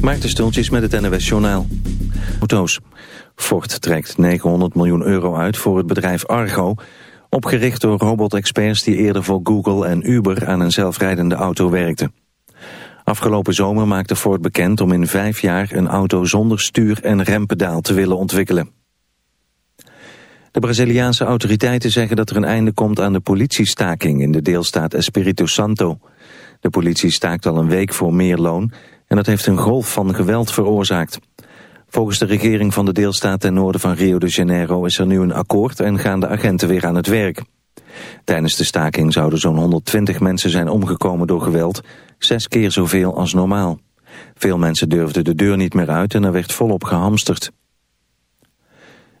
Maarten Stultjes met het NWS Journaal. Auto's. Ford trekt 900 miljoen euro uit voor het bedrijf Argo... opgericht door robotexperts die eerder voor Google en Uber... aan een zelfrijdende auto werkten. Afgelopen zomer maakte Ford bekend om in vijf jaar... een auto zonder stuur- en rempedaal te willen ontwikkelen. De Braziliaanse autoriteiten zeggen dat er een einde komt aan de politiestaking... in de deelstaat Espírito Santo... De politie staakt al een week voor meer loon en dat heeft een golf van geweld veroorzaakt. Volgens de regering van de deelstaat ten noorden van Rio de Janeiro is er nu een akkoord en gaan de agenten weer aan het werk. Tijdens de staking zouden zo'n 120 mensen zijn omgekomen door geweld, zes keer zoveel als normaal. Veel mensen durfden de deur niet meer uit en er werd volop gehamsterd.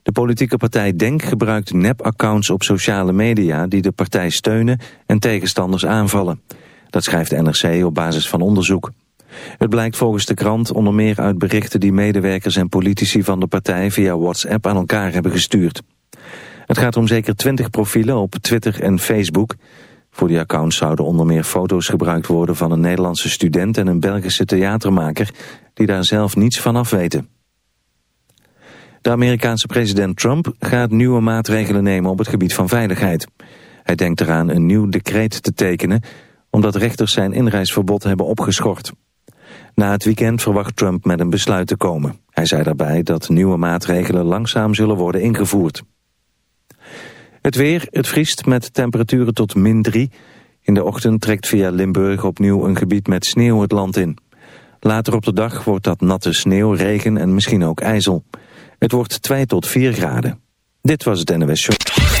De politieke partij DENK gebruikt nep-accounts op sociale media die de partij steunen en tegenstanders aanvallen. Dat schrijft NRC op basis van onderzoek. Het blijkt volgens de krant onder meer uit berichten die medewerkers en politici van de partij via WhatsApp aan elkaar hebben gestuurd. Het gaat om zeker 20 profielen op Twitter en Facebook. Voor die accounts zouden onder meer foto's gebruikt worden van een Nederlandse student en een Belgische theatermaker die daar zelf niets van af weten. De Amerikaanse president Trump gaat nieuwe maatregelen nemen op het gebied van veiligheid. Hij denkt eraan een nieuw decreet te tekenen omdat rechters zijn inreisverbod hebben opgeschort. Na het weekend verwacht Trump met een besluit te komen. Hij zei daarbij dat nieuwe maatregelen langzaam zullen worden ingevoerd. Het weer, het vriest met temperaturen tot min 3. In de ochtend trekt via Limburg opnieuw een gebied met sneeuw het land in. Later op de dag wordt dat natte sneeuw, regen en misschien ook ijzel. Het wordt 2 tot 4 graden. Dit was het NWS Show.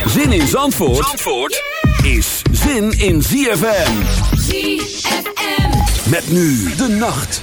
Zin in Zandvoort, Zandvoort? is zin in ZFM. ZFM. Met nu de nacht.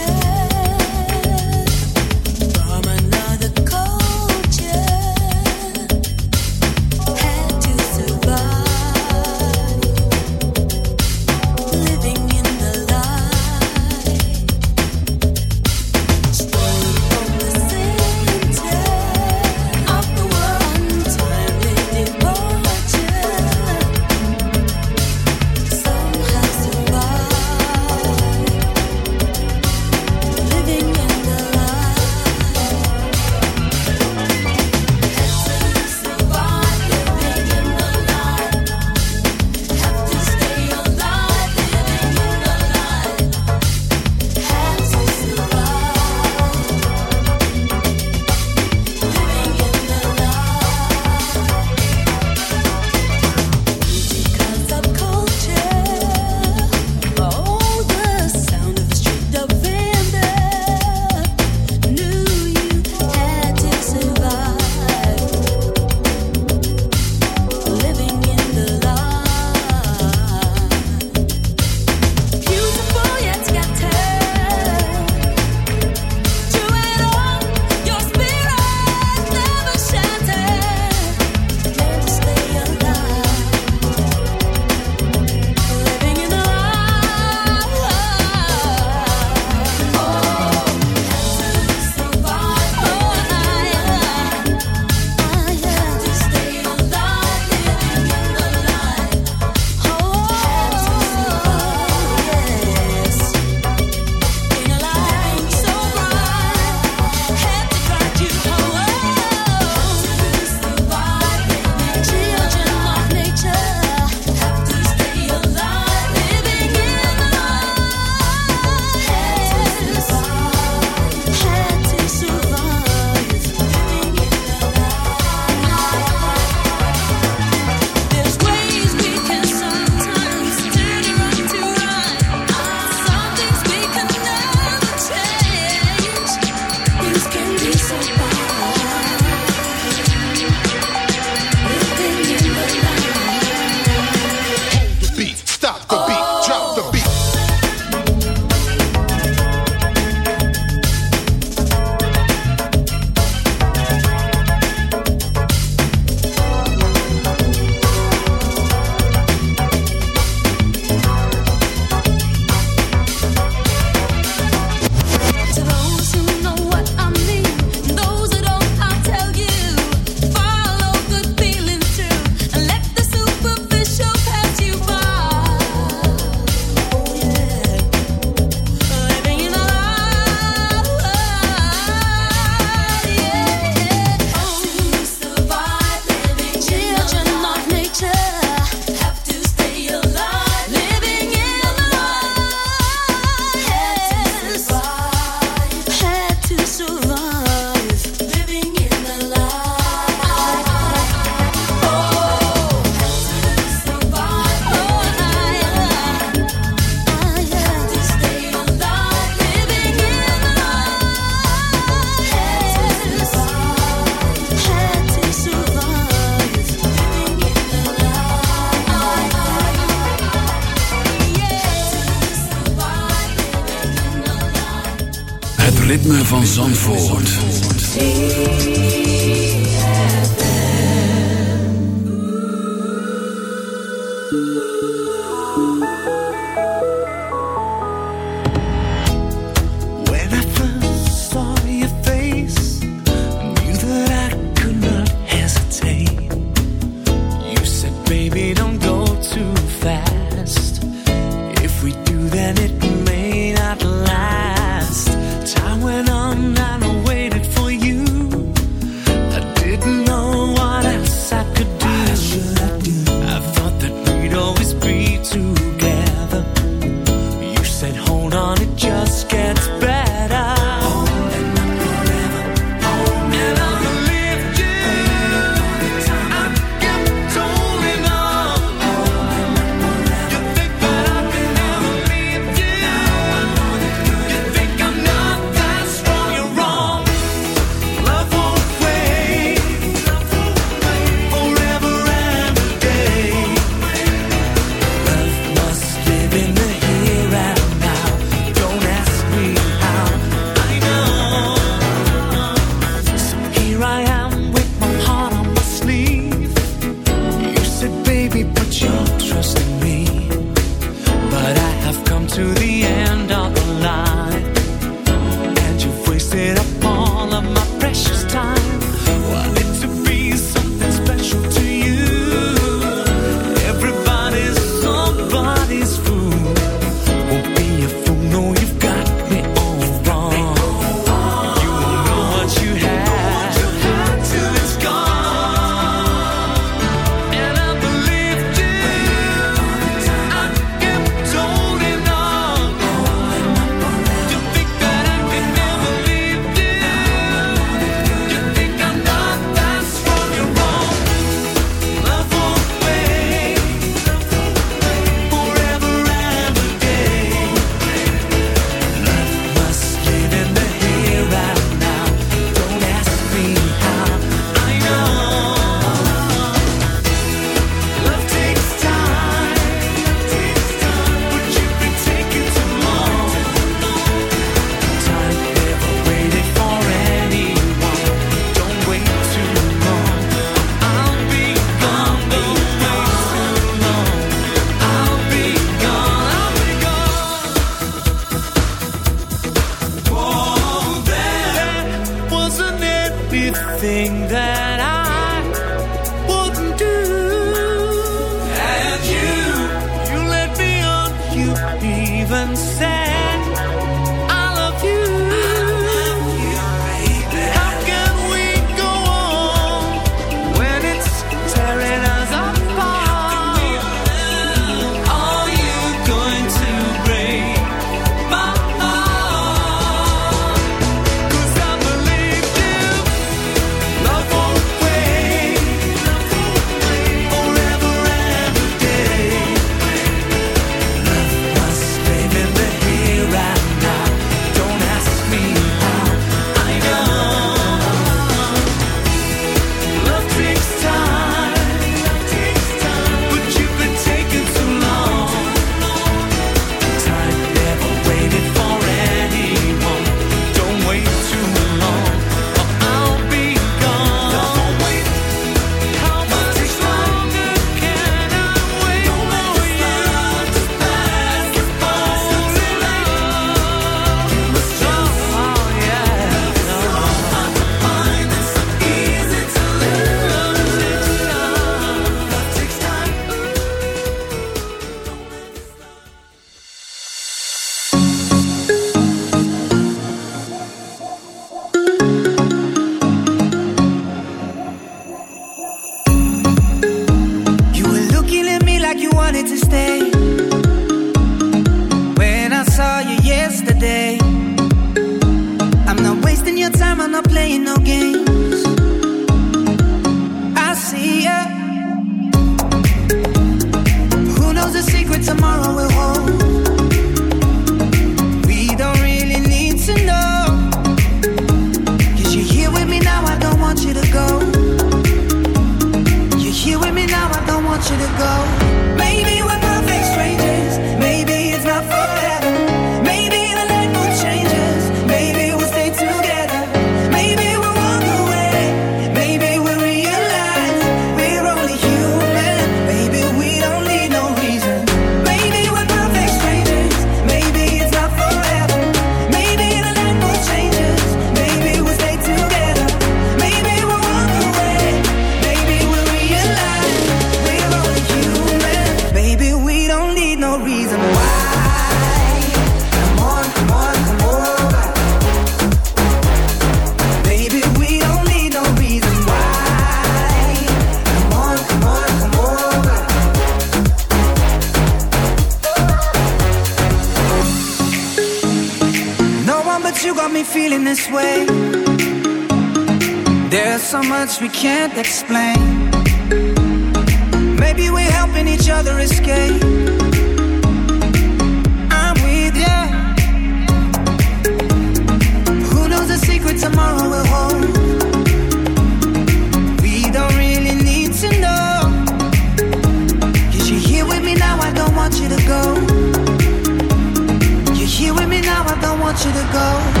You to go.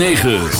9.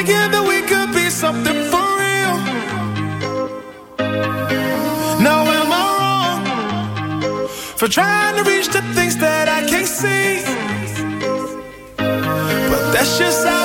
Together we could be something for real. Now am I wrong for trying to reach the things that I can't see? But that's just how.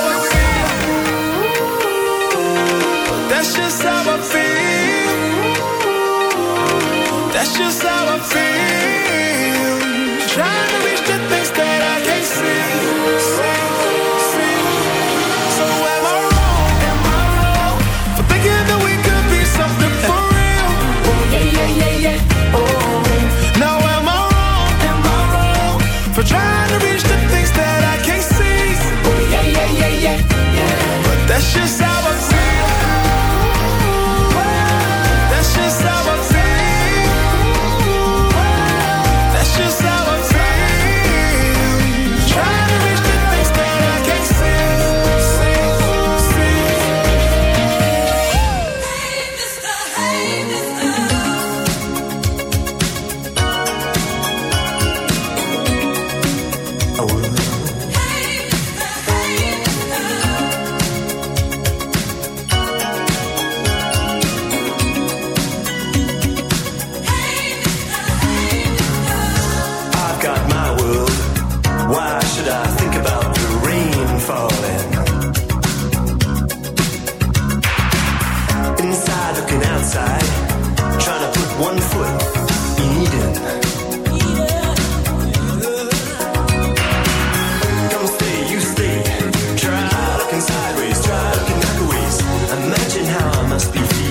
must be free.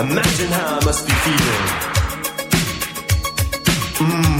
Imagine how I must be feeling. Mmm.